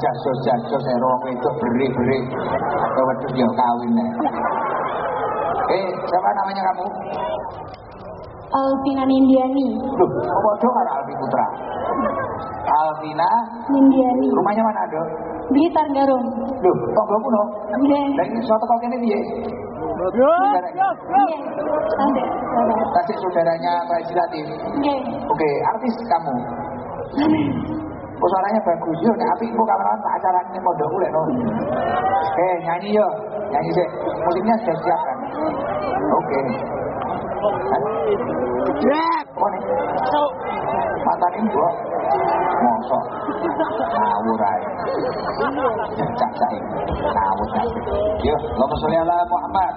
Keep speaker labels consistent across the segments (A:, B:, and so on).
A: jasos jasos saya ruang itu beri beri wedus dia kawin ya. Eh, siapa namanya kamu?
B: Alvina Nindiani.
A: Loh, kok bodoh karo Alfi Putra? Alvina,
B: Nindiani.
A: rumahnya mana, Dok?
B: Blitar Garung.
A: Loh, kok belum no?
B: Nggih.
A: Ini dia. Saudaranya.
B: Nggih. Sampai saudara.
A: Kasih saudaranya legislatif.
B: Nggih.
A: Oke, artis kamu. Oh, suaranya bagus yo, nek apik kok kawan tak acara ini pondokku lek no. Eh, nyanyi yo. Nyanyi sih. Musiknya sudah siap kan? Oke. Jep. Oh. Mantan ini gua. Mosok. Ngawur cak ini. Ngawur cak. Yo, Allahumma sholli ala Muhammad.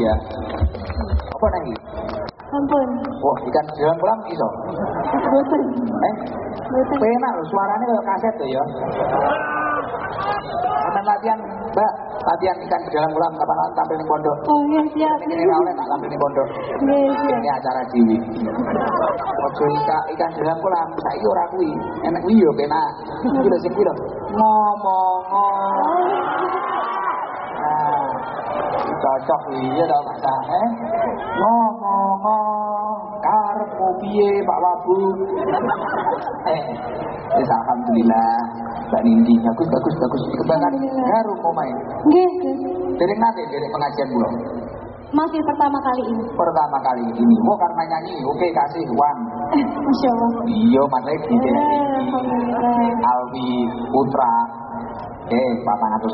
A: Ya. Apa nih?
B: Ampun.
A: Wah, ikan jalan kolam iso.
B: Boten.
A: Eh,
B: Boten.
A: penak loh suaranya kayak kaset tuh ya. Sampai latihan, Mbak, latihan ikan jalan kolam kapan tampil di pondok.
B: Oh iya siap.
A: Ini kira oleh tak tampil di pondok.
B: Iya siap.
A: Ini acara dewi. Ojo ikan ikan jalan kolam, saiki ora kuwi. Enak kuwi yo penak. Iki lho sing kuwi lho. Ngomong cocok iya dong Mas eh ngomong karepmu piye Pak Wabu eh wis alhamdulillah Mbak Nindi bagus bagus bagus
B: Alhamdulillah.
A: baru mau main
B: Nggih,
A: dari nanti dari pengajian belum
B: Masih pertama kali ini.
A: pertama kali ini oh karena nyanyi oke kasih uang
B: Masya Allah.
A: iya mas Edi
B: Ya.
A: Alwi Putra eh patang atau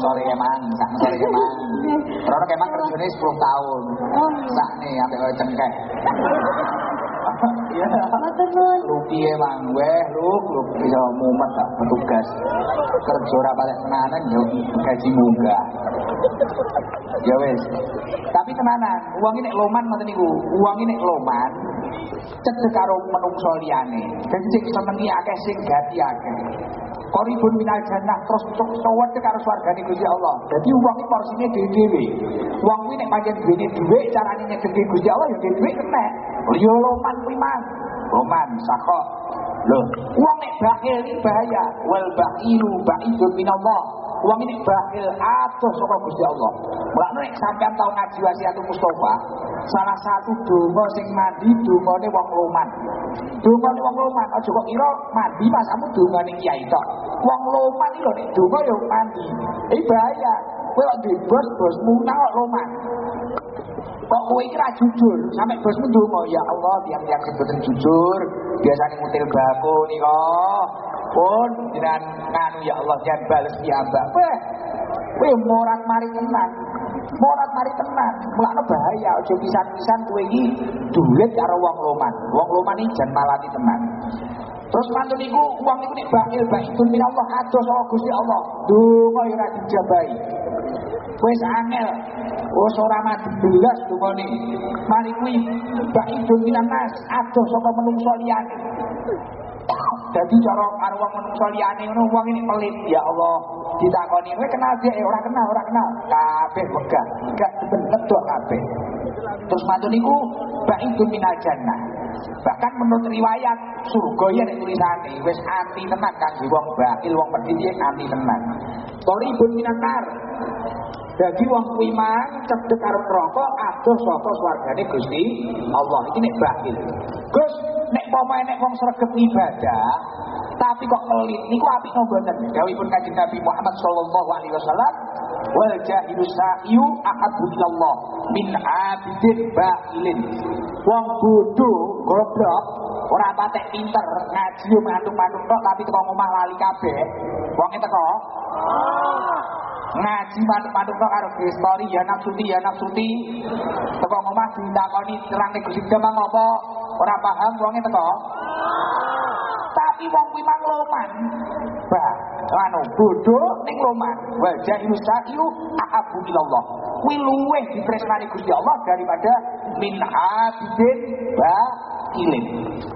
A: sore emang sak sore emang Karena emang kerjanya 10 tahun. Sak nih sampai kayak cengkeh. Iya.
B: Matur nuwun.
A: lu piye mang weh lu lu bisa mumet tak petugas. Kerja ora balik tenanan yo gaji munggah ya wes tapi tenanan uang ini loman ngoten niku. Uang ini loman cedek karo menungso liyane. Dadi sing senengi akeh sing gati akeh Koribun minal jannah terus cowok karo swargane Gusti Allah. Jadi uang ini porsinya dhewe-dhewe. Uang ini nek pancen duwene dhuwit carane nyegeke Gusti Allah ya dhewe kena. Oh ya loman kuwi mang. Loman sakok. Loh, uang nek bakhil ini bahaya. Wal bakhilu ba'idun minallah. Uang ini bakhil adoh saka Gusti Allah. Mulane nek sampean tau ngaji wasiatul Mustafa, salah satu donga sing mandi dongane wong loman. Dongane wong loman aja kok kira mandi Mas kamu dongane kiai tok. Wong loman iki lho nek donga ya mandi. Iki bahaya. Kowe kok bos bosmu nang kok loman. Kok kowe iki ra jujur, sampe bosmu ndonga ya Allah tiang-tiang sebutan jujur, biasanya mutil bako nika. Pun jenengan nganu ya Allah jangan bales piyambak. Weh, kowe morat mari tenan. Morat mari tenan, mulane bahaya aja pisan-pisan kowe iki dulit karo wong loman. Wong loman iki jan malati tenan. Terus mantun niku uang niku nek bakil baikun minallah adoh saka Gusti Allah. Donga ya ora dijabahi. Wis angel. Wis ora mati belas. Mari kuwi baikun minanas adoh saka menungso liyane. Jadi cara karo wong menungso liyane ngono wong ini pelit ya Allah. Ditakoni kowe kenal dia eh ora kenal, ora kenal. Kabeh wegah. Enggak bener tok kabeh. Terus mantun niku baikun minal jannah. Bahkan menurut riwayat surga ya nek tulisane wis anti tenan kan wong bakil wong pedhit ya anti tenan. Toribun minanar. Dadi wong kuwi mang cedhek karo neraka adoh saka swargane Gusti Allah. Iki nek bakil. Gus, nek pomae nek wong sregep ibadah tapi kok pelit niku apik mboten. Dawuhipun Kanjeng Nabi Muhammad sallallahu alaihi wasallam wal jahilu sa'yu ahabbu ilallah min abidin ba'ilin. Wong bodoh goblok ora patek pinter ngaji yo mantuk-mantuk tok tapi teko ngomah lali kabeh. Wonge teko ngaji mantuk-mantuk tok karo histori ya nafsuti ya nafsuti. Teko ngomah ditakoni terang nek Gusti Demang apa ora paham wonge teko. Tapi wong kuwi mang loman. Bah, anu bodoh ning loman. Wa jahilu sa'iu ahabbu ilallah. Kuwi luweh ditresnani Gusti Allah daripada min abidin ba.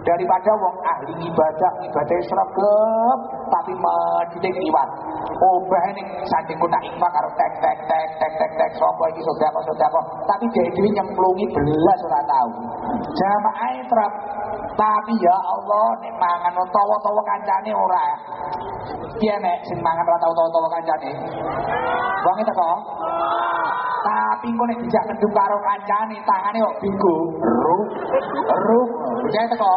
A: Daripada wong ahli ibadah, ibadah sregep tapi mendidik liwat. Obah ning sanding kotak ikmah karo tek tek tek tek tek tek sapa iki sedekah sedekah tapi dia dhewe nyemplungi belas ora tahu. Jamaah trap tapi ya Allah nek mangan utawa-utawa kancane ora. Piye nek sing mangan ora tau utawa-utawa kancane? Wong teko. Tapi engko nek dijak ngedum karo kancane tangane kok bingo. Ruh. Ruh. Piye teko?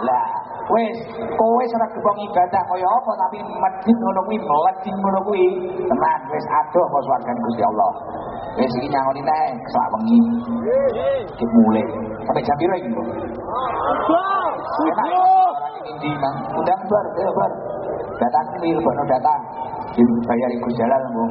A: Lah, wis kowe ora gebong ibadah kaya apa tapi medhit ngono kuwi mlejing ngono kuwi. Tenan wis adoh kok swargane Gusti Allah. Wis iki nyangoni teh sak wengi. Iki mulai. Sampai jam piro iki, orang ini mang. Udah bar, bar. Datang ini, lebih datang. Dibayar ikut jalan, Bu.